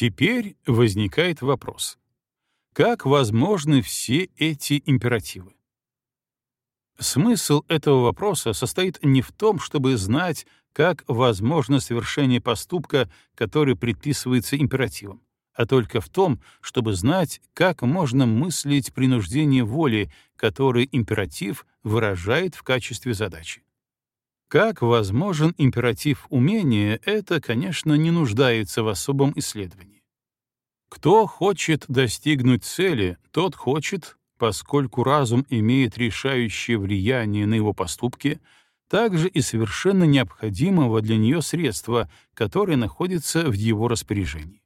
Теперь возникает вопрос. Как возможны все эти императивы? Смысл этого вопроса состоит не в том, чтобы знать, как возможно совершение поступка, который предписывается императивом, а только в том, чтобы знать, как можно мыслить принуждение воли, который императив выражает в качестве задачи. Как возможен императив умения, это, конечно, не нуждается в особом исследовании. Кто хочет достигнуть цели, тот хочет, поскольку разум имеет решающее влияние на его поступки, также и совершенно необходимого для нее средства, которое находится в его распоряжении.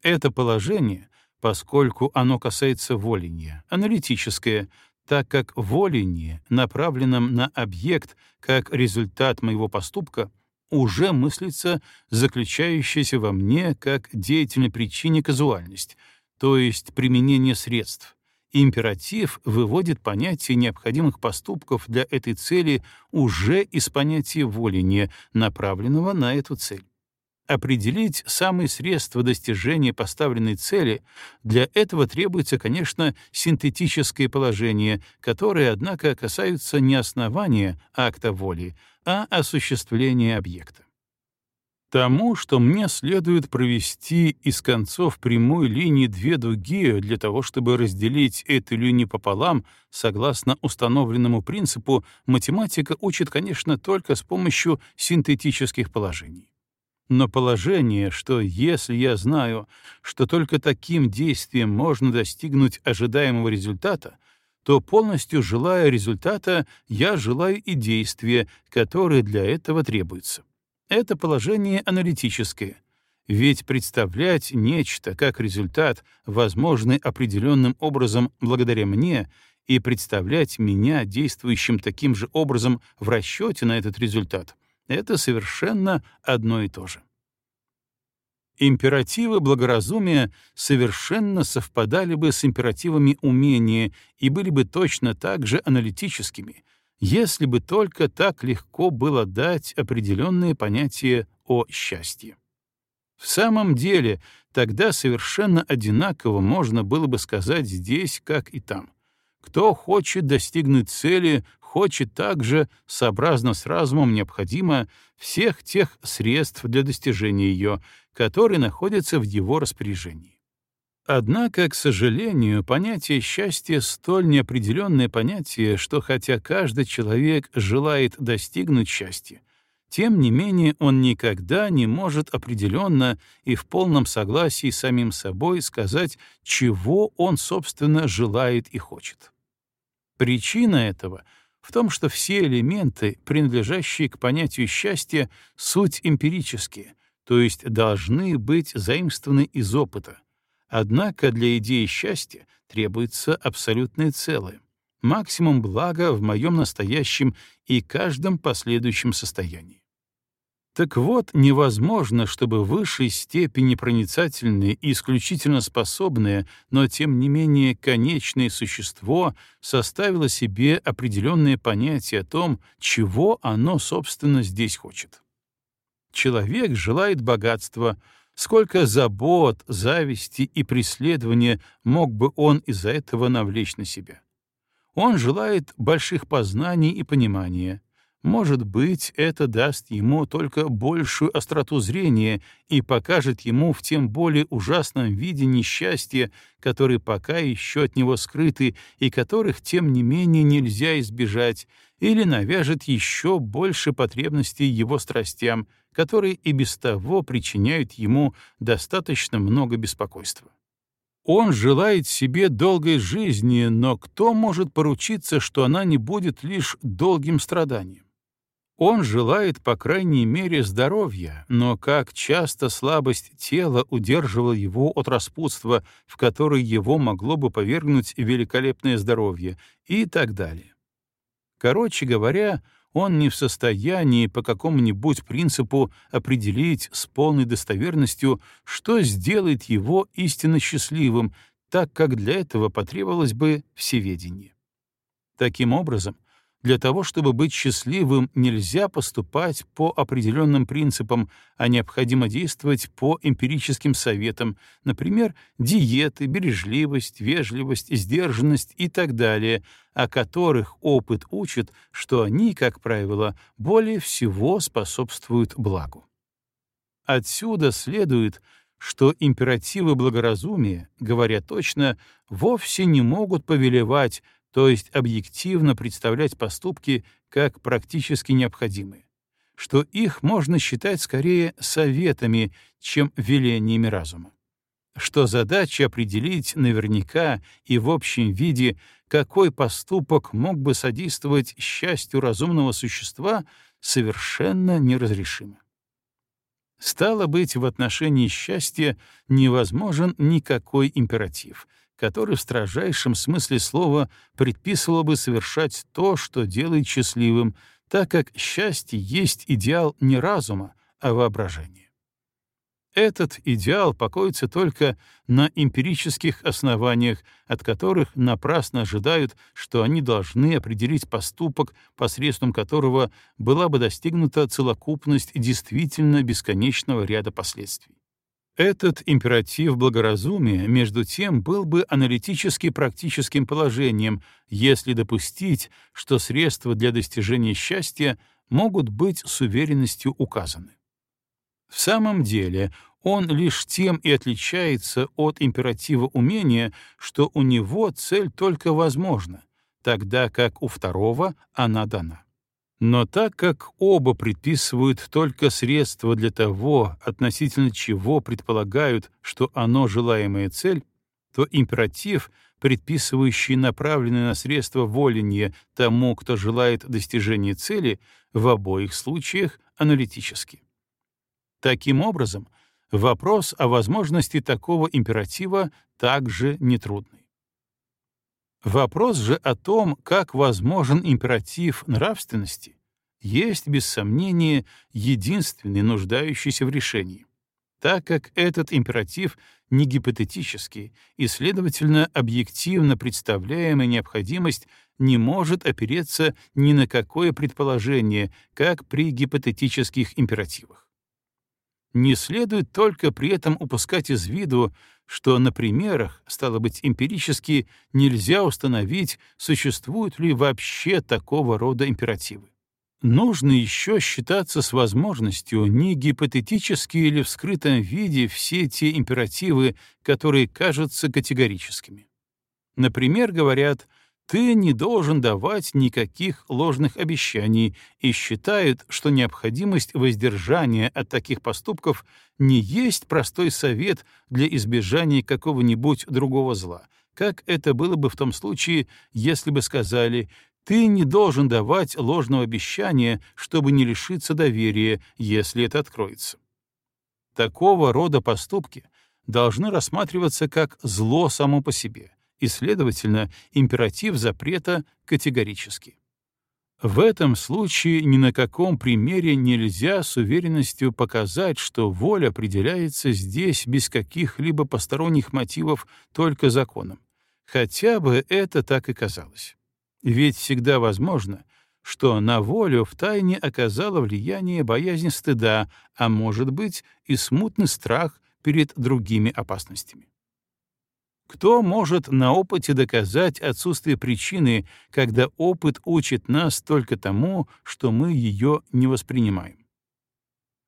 Это положение, поскольку оно касается воления, аналитическое, так как воление, направленном на объект как результат моего поступка, уже мыслится заключающаяся во мне как деятельной причине казуальность, то есть применение средств, Императив выводит понятие необходимых поступков для этой цели уже из понятия воления, направленного на эту цель. Определить самые средства достижения поставленной цели для этого требуется, конечно, синтетическое положение, которое, однако, касаются не основания акта воли, а осуществления объекта. Тому, что мне следует провести из концов прямой линии две дуги для того, чтобы разделить эту линию пополам, согласно установленному принципу, математика учит, конечно, только с помощью синтетических положений. Но положение, что если я знаю, что только таким действием можно достигнуть ожидаемого результата, то полностью желая результата, я желаю и действия, которые для этого требуются. Это положение аналитическое, ведь представлять нечто как результат, возможный определенным образом благодаря мне, и представлять меня действующим таким же образом в расчете на этот результат — это совершенно одно и то же. Императивы благоразумия совершенно совпадали бы с императивами умения и были бы точно так же аналитическими, если бы только так легко было дать определенное понятие о счастье. В самом деле, тогда совершенно одинаково можно было бы сказать здесь, как и там. Кто хочет достигнуть цели, хочет также, сообразно с разумом необходимо, всех тех средств для достижения ее, которые находятся в его распоряжении. Однако, к сожалению, понятие счастья столь неопределенное понятие, что хотя каждый человек желает достигнуть счастья, тем не менее он никогда не может определенно и в полном согласии с самим собой сказать, чего он, собственно, желает и хочет. Причина этого в том, что все элементы, принадлежащие к понятию счастья, суть эмпирические, то есть должны быть заимствованы из опыта, Однако для идеи счастья требуется абсолютное целое, максимум блага в моем настоящем и каждом последующем состоянии. Так вот, невозможно, чтобы в высшей степени проницательное и исключительно способное, но тем не менее конечное существо составило себе определенное понятие о том, чего оно, собственно, здесь хочет. Человек желает богатства — Сколько забот, зависти и преследования мог бы он из-за этого навлечь на себя? Он желает больших познаний и понимания. Может быть, это даст ему только большую остроту зрения и покажет ему в тем более ужасном виде несчастья, которые пока еще от него скрыты и которых, тем не менее, нельзя избежать, или навяжет еще больше потребностей его страстям — которые и без того причиняют ему достаточно много беспокойства. Он желает себе долгой жизни, но кто может поручиться, что она не будет лишь долгим страданием? Он желает, по крайней мере, здоровья, но как часто слабость тела удерживала его от распутства, в которое его могло бы повергнуть великолепное здоровье, и так далее. Короче говоря, он не в состоянии по какому-нибудь принципу определить с полной достоверностью, что сделает его истинно счастливым, так как для этого потребовалось бы всеведение. Таким образом, для того, чтобы быть счастливым, нельзя поступать по определенным принципам, а необходимо действовать по эмпирическим советам, например, диеты, бережливость, вежливость, сдержанность и так далее, о которых опыт учит, что они, как правило, более всего способствуют благу. Отсюда следует, что императивы благоразумия, говоря точно, вовсе не могут повелевать, то есть объективно представлять поступки как практически необходимые, что их можно считать скорее советами, чем велениями разума, что задача определить наверняка и в общем виде, какой поступок мог бы содействовать счастью разумного существа, совершенно неразрешима. Стало быть, в отношении счастья невозможен никакой императив, который в строжайшем смысле слова предписывал бы совершать то, что делает счастливым, так как счастье есть идеал не разума, а воображения. Этот идеал покоится только на эмпирических основаниях, от которых напрасно ожидают, что они должны определить поступок, посредством которого была бы достигнута целокупность действительно бесконечного ряда последствий. Этот императив благоразумия, между тем, был бы аналитически практическим положением, если допустить, что средства для достижения счастья могут быть с уверенностью указаны. В самом деле, он лишь тем и отличается от императива умения, что у него цель только возможна, тогда как у второго она дана. Но так как оба предписывают только средства для того, относительно чего предполагают, что оно желаемая цель, то императив, предписывающий направленное на средства воленье тому, кто желает достижения цели, в обоих случаях аналитический. Таким образом, вопрос о возможности такого императива также нетрудный. Вопрос же о том, как возможен императив нравственности, есть, без сомнения, единственный нуждающийся в решении, так как этот императив не гипотетический и, следовательно, объективно представляемая необходимость не может опереться ни на какое предположение, как при гипотетических императивах. Не следует только при этом упускать из виду, что на примерах, стало быть, эмпирически, нельзя установить, существуют ли вообще такого рода императивы. Нужно еще считаться с возможностью не гипотетически или в скрытом виде все те императивы, которые кажутся категорическими. Например, говорят — ты не должен давать никаких ложных обещаний и считают, что необходимость воздержания от таких поступков не есть простой совет для избежания какого-нибудь другого зла, как это было бы в том случае, если бы сказали «ты не должен давать ложного обещания, чтобы не лишиться доверия, если это откроется». Такого рода поступки должны рассматриваться как зло само по себе — и, следовательно, императив запрета категорический. В этом случае ни на каком примере нельзя с уверенностью показать, что воля определяется здесь без каких-либо посторонних мотивов только законом, хотя бы это так и казалось. Ведь всегда возможно, что на волю втайне оказало влияние боязнь стыда, а может быть и смутный страх перед другими опасностями. Кто может на опыте доказать отсутствие причины, когда опыт учит нас только тому, что мы ее не воспринимаем?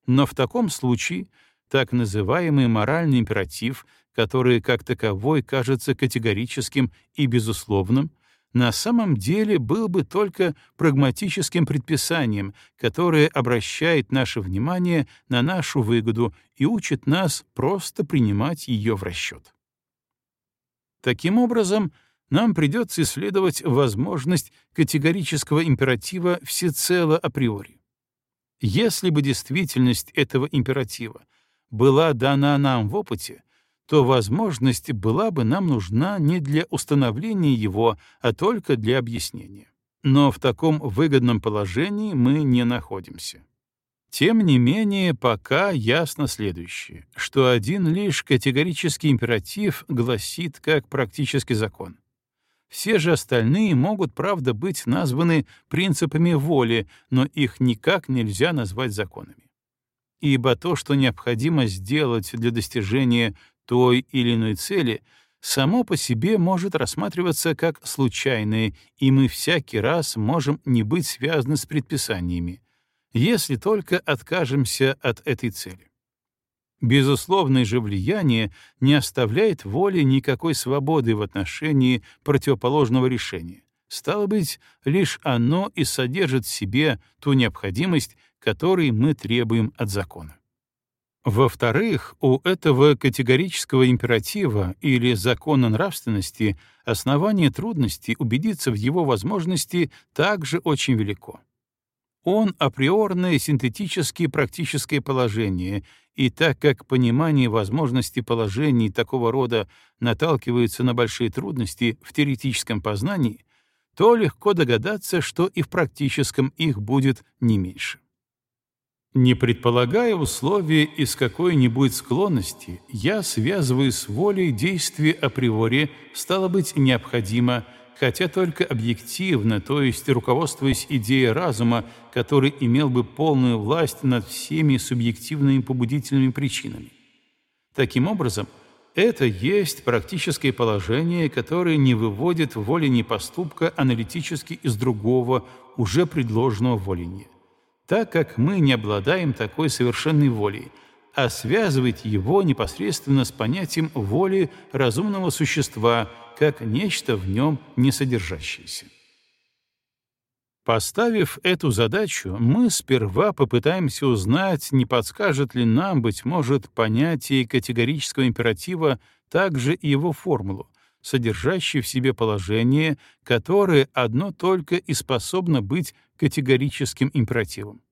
Но в таком случае так называемый моральный императив, который как таковой кажется категорическим и безусловным, на самом деле был бы только прагматическим предписанием, которое обращает наше внимание на нашу выгоду и учит нас просто принимать ее в расчет. Таким образом, нам придется исследовать возможность категорического императива всецело априори. Если бы действительность этого императива была дана нам в опыте, то возможность была бы нам нужна не для установления его, а только для объяснения. Но в таком выгодном положении мы не находимся. Тем не менее, пока ясно следующее, что один лишь категорический императив гласит как практический закон. Все же остальные могут, правда, быть названы принципами воли, но их никак нельзя назвать законами. Ибо то, что необходимо сделать для достижения той или иной цели, само по себе может рассматриваться как случайное, и мы всякий раз можем не быть связаны с предписаниями, если только откажемся от этой цели. Безусловное же влияние не оставляет воли никакой свободы в отношении противоположного решения. Стало быть, лишь оно и содержит в себе ту необходимость, которой мы требуем от закона. Во-вторых, у этого категорического императива или закона нравственности основание трудности убедиться в его возможности также очень велико. Он априорное синтетически практическое положение, и так как понимание возможности положений такого рода наталкивается на большие трудности в теоретическом познании, то легко догадаться, что и в практическом их будет не меньше. Не предполагая условия из какой-нибудь склонности, я связываю с волей действие априори, стало быть, необходимо — хотя только объективно, то есть руководствуясь идеей разума, который имел бы полную власть над всеми субъективными побудительными причинами. Таким образом, это есть практическое положение, которое не выводит воли не поступка аналитически из другого, уже предложенного воления. Так как мы не обладаем такой совершенной волей, а связывает его непосредственно с понятием воли разумного существа – как нечто в нем не содержащееся. Поставив эту задачу, мы сперва попытаемся узнать, не подскажет ли нам, быть может, понятие категорического императива также и его формулу, содержащую в себе положение, которое одно только и способно быть категорическим императивом.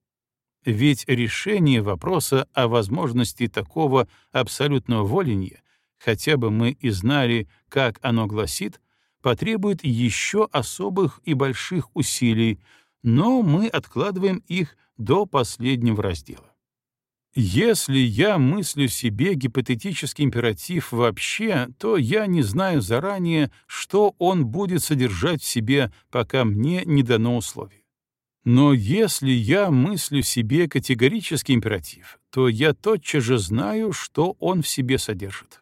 Ведь решение вопроса о возможности такого абсолютного воления хотя бы мы и знали, как оно гласит, потребует еще особых и больших усилий, но мы откладываем их до последнего раздела. Если я мыслю себе гипотетический императив вообще, то я не знаю заранее, что он будет содержать в себе, пока мне не дано условие. Но если я мыслю себе категорический императив, то я тотчас же знаю, что он в себе содержит.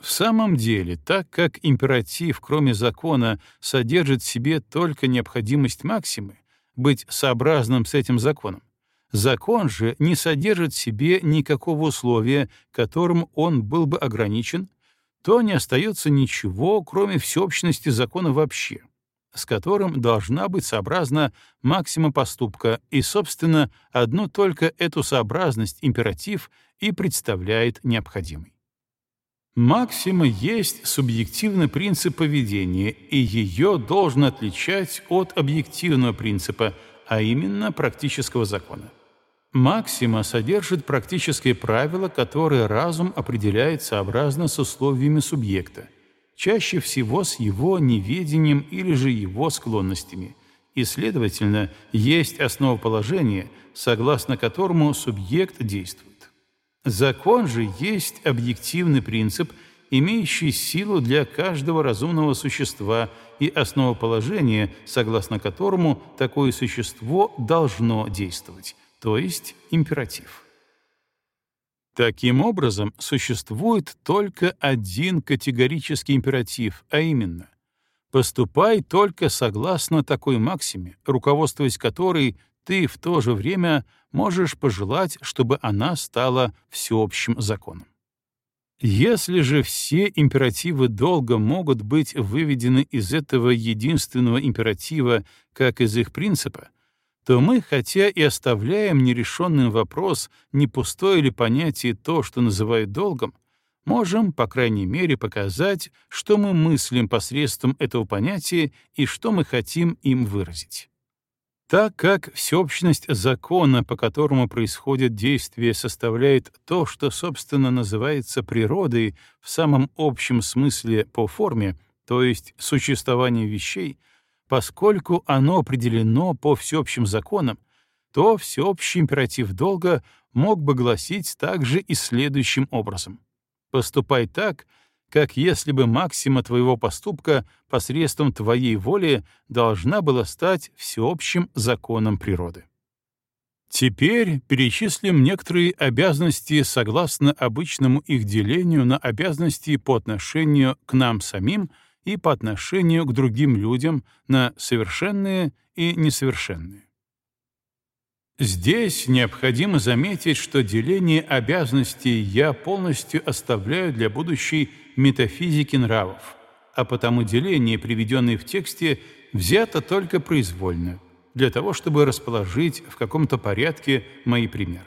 В самом деле, так как императив, кроме закона, содержит в себе только необходимость максимы, быть сообразным с этим законом, закон же не содержит в себе никакого условия, которым он был бы ограничен, то не остается ничего, кроме всеобщности закона вообще, с которым должна быть сообразна максима поступка, и, собственно, одну только эту сообразность императив и представляет необходимой. Максима есть субъективный принцип поведения, и ее должен отличать от объективного принципа, а именно практического закона. Максима содержит практическое правило, которое разум определяет сообразно с условиями субъекта, чаще всего с его неведением или же его склонностями, и, следовательно, есть основоположение, согласно которому субъект действует. Закон же есть объективный принцип, имеющий силу для каждого разумного существа и основоположение, согласно которому такое существо должно действовать, то есть императив. Таким образом, существует только один категорический императив, а именно «поступай только согласно такой максиме, руководствуясь которой ты в то же время можешь пожелать, чтобы она стала всеобщим законом. Если же все императивы долга могут быть выведены из этого единственного императива, как из их принципа, то мы, хотя и оставляем нерешенным вопрос, не пустое ли понятие то, что называют долгом, можем, по крайней мере, показать, что мы мыслим посредством этого понятия и что мы хотим им выразить. Так как всеобщность закона, по которому происходит действие, составляет то, что, собственно, называется природой в самом общем смысле по форме, то есть существование вещей, поскольку оно определено по всеобщим законам, то всеобщий императив долга мог бы гласить также и следующим образом. «Поступай так, как если бы максима твоего поступка посредством твоей воли должна была стать всеобщим законом природы. Теперь перечислим некоторые обязанности согласно обычному их делению на обязанности по отношению к нам самим и по отношению к другим людям на совершенные и несовершенные. Здесь необходимо заметить, что деление обязанностей я полностью оставляю для будущей метафизики нравов, а потому деление, приведенное в тексте, взято только произвольно, для того, чтобы расположить в каком-то порядке мои примеры.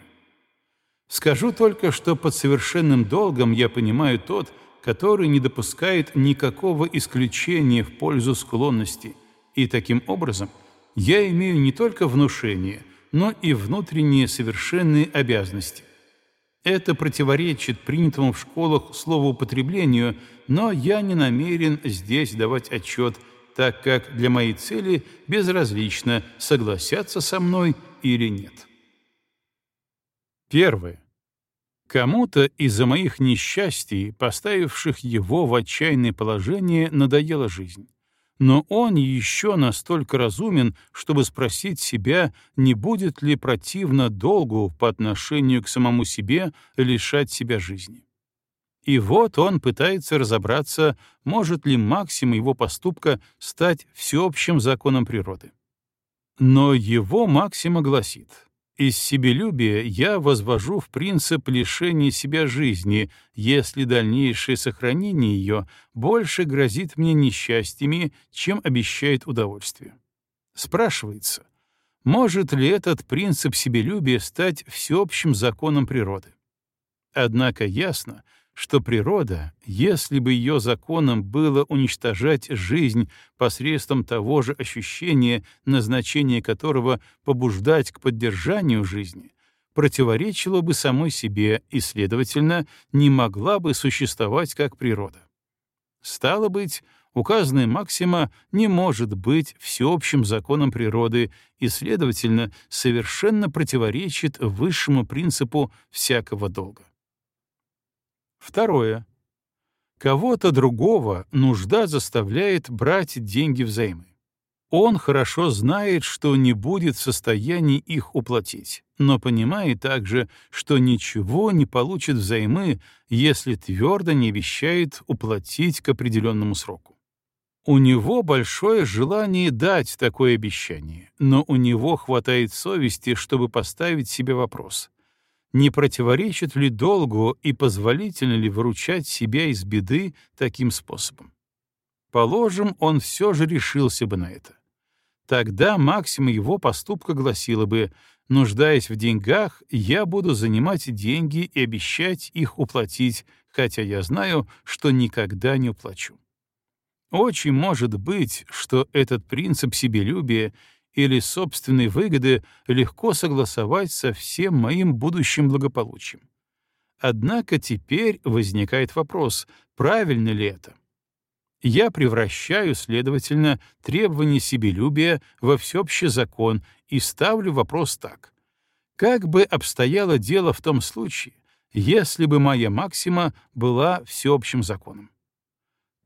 Скажу только, что под совершенным долгом я понимаю тот, который не допускает никакого исключения в пользу склонности, и таким образом я имею не только внушение, но и внутренние совершенные обязанности. Это противоречит принятому в школах словоупотреблению, но я не намерен здесь давать отчет, так как для моей цели безразлично, согласятся со мной или нет. Первое. Кому-то из-за моих несчастий, поставивших его в отчаянное положение, надоела жизнь. Но он еще настолько разумен, чтобы спросить себя, не будет ли противно долгу по отношению к самому себе лишать себя жизни. И вот он пытается разобраться, может ли максима его поступка стать всеобщим законом природы. Но его максима гласит — из себелюбия я возвожу в принцип лишения себя жизни, если дальнейшее сохранение ее больше грозит мне несчастьями, чем обещает удовольствие. Спрашивается, может ли этот принцип себелюбия стать всеобщим законом природы? Однако ясно, что природа, если бы ее законом было уничтожать жизнь посредством того же ощущения, назначение которого побуждать к поддержанию жизни, противоречила бы самой себе и, следовательно, не могла бы существовать как природа. Стало быть, указанная максима не может быть всеобщим законом природы и, следовательно, совершенно противоречит высшему принципу всякого долга. Второе. Кого-то другого нужда заставляет брать деньги взаймы. Он хорошо знает, что не будет в состоянии их уплатить, но понимает также, что ничего не получит взаймы, если твердо не обещает уплатить к определенному сроку. У него большое желание дать такое обещание, но у него хватает совести, чтобы поставить себе вопрос, не противоречит ли долгу и позволительно ли выручать себя из беды таким способом. Положим, он все же решился бы на это. Тогда максима его поступка гласила бы «Нуждаясь в деньгах, я буду занимать деньги и обещать их уплатить, хотя я знаю, что никогда не уплачу». Очень может быть, что этот принцип себелюбия или собственной выгоды легко согласовать со всем моим будущим благополучием. Однако теперь возникает вопрос, правильно ли это? Я превращаю, следовательно, требование себелюбия во всеобщий закон и ставлю вопрос так. Как бы обстояло дело в том случае, если бы моя максима была всеобщим законом?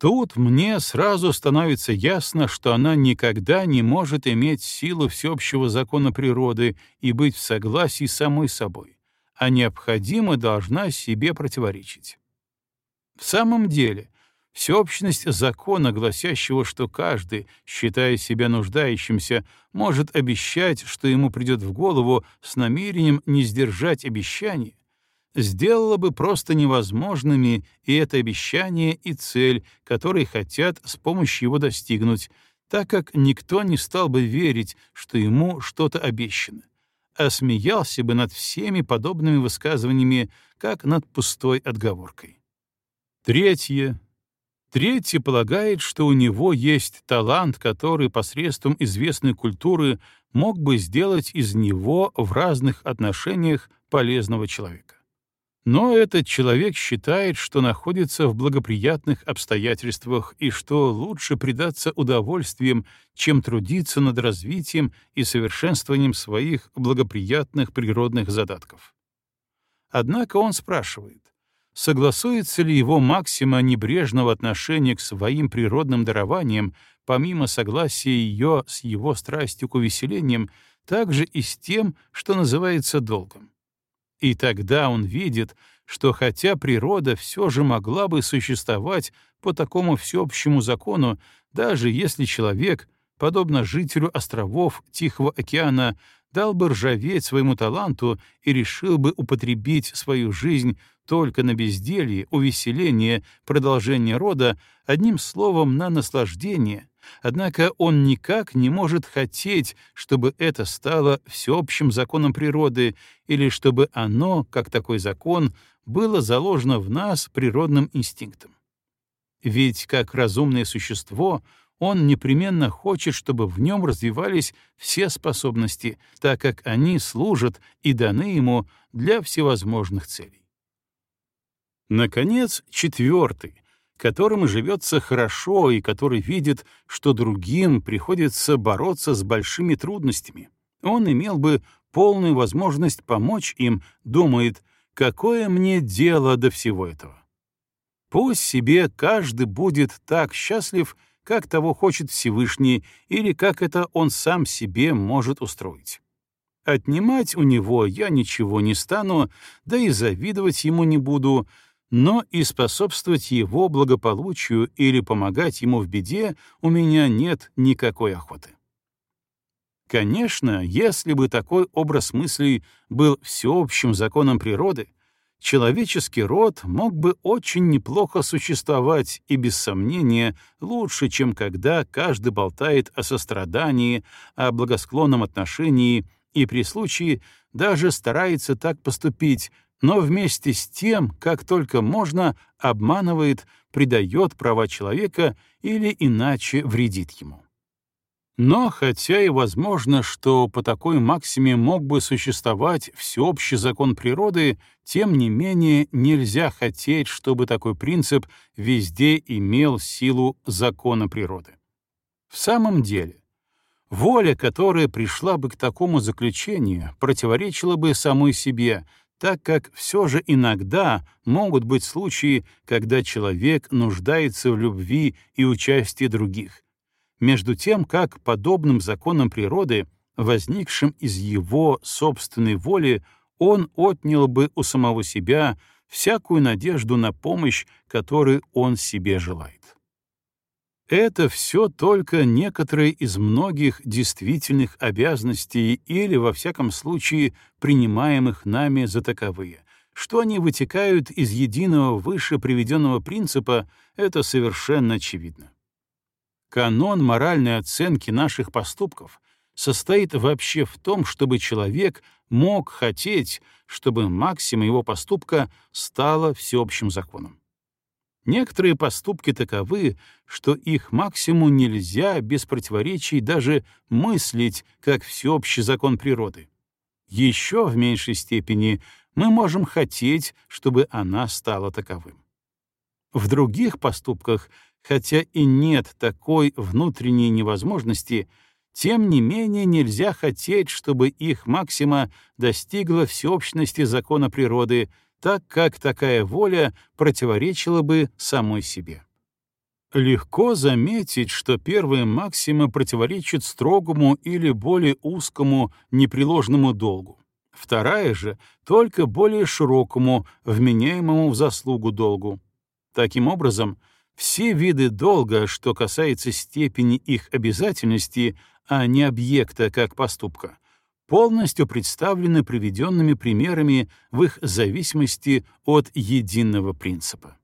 Тут мне сразу становится ясно, что она никогда не может иметь силу всеобщего закона природы и быть в согласии с самой собой, а необходимо должна себе противоречить. В самом деле, всеобщность закона, гласящего, что каждый, считая себя нуждающимся, может обещать, что ему придет в голову с намерением не сдержать обещание, сделало бы просто невозможными и это обещание, и цель, которые хотят с помощью его достигнуть, так как никто не стал бы верить, что ему что-то обещано, а смеялся бы над всеми подобными высказываниями, как над пустой отговоркой. Третье. Третье полагает, что у него есть талант, который посредством известной культуры мог бы сделать из него в разных отношениях полезного человека. Но этот человек считает, что находится в благоприятных обстоятельствах и что лучше предаться удовольствиям, чем трудиться над развитием и совершенствованием своих благоприятных природных задатков. Однако он спрашивает, Согласуется ли его максима небрежного отношения к своим природным дарованиям, помимо согласия ее с его страстью к увеселениям, также и с тем, что называется долгом? И тогда он видит, что хотя природа все же могла бы существовать по такому всеобщему закону, даже если человек, подобно жителю островов Тихого океана, дал бы ржаветь своему таланту и решил бы употребить свою жизнь только на безделье, увеселение, продолжение рода, одним словом, на наслаждение, однако он никак не может хотеть, чтобы это стало всеобщим законом природы или чтобы оно, как такой закон, было заложено в нас природным инстинктом. Ведь как разумное существо он непременно хочет, чтобы в нем развивались все способности, так как они служат и даны ему для всевозможных целей. Наконец, четвертый, которому живется хорошо и который видит, что другим приходится бороться с большими трудностями. Он имел бы полную возможность помочь им, думает, какое мне дело до всего этого. Пусть себе каждый будет так счастлив, как того хочет Всевышний или как это он сам себе может устроить. Отнимать у него я ничего не стану, да и завидовать ему не буду, но и способствовать его благополучию или помогать ему в беде у меня нет никакой охоты. Конечно, если бы такой образ мыслей был всеобщим законом природы, человеческий род мог бы очень неплохо существовать и, без сомнения, лучше, чем когда каждый болтает о сострадании, о благосклонном отношении и при случае даже старается так поступить, но вместе с тем, как только можно, обманывает, предает права человека или иначе вредит ему. Но хотя и возможно, что по такой максиме мог бы существовать всеобщий закон природы, тем не менее нельзя хотеть, чтобы такой принцип везде имел силу закона природы. В самом деле, воля, которая пришла бы к такому заключению, противоречила бы самой себе, так как все же иногда могут быть случаи, когда человек нуждается в любви и участии других, между тем как подобным законам природы, возникшим из его собственной воли, он отнял бы у самого себя всякую надежду на помощь, которую он себе желает. Это все только некоторые из многих действительных обязанностей или, во всяком случае, принимаемых нами за таковые. Что они вытекают из единого выше приведенного принципа, это совершенно очевидно. Канон моральной оценки наших поступков состоит вообще в том, чтобы человек мог хотеть, чтобы максима его поступка стала всеобщим законом. Некоторые поступки таковы, что их максимум нельзя без противоречий даже мыслить как всеобщий закон природы. Еще в меньшей степени мы можем хотеть, чтобы она стала таковым. В других поступках, хотя и нет такой внутренней невозможности, тем не менее нельзя хотеть, чтобы их максима достигла всеобщности закона природы, так как такая воля противоречила бы самой себе. Легко заметить, что первая максима противоречит строгому или более узкому непреложному долгу. Вторая же — только более широкому, вменяемому в заслугу долгу. Таким образом, все виды долга, что касается степени их обязательности, а не объекта как поступка, полностью представлены приведенными примерами в их зависимости от единого принципа.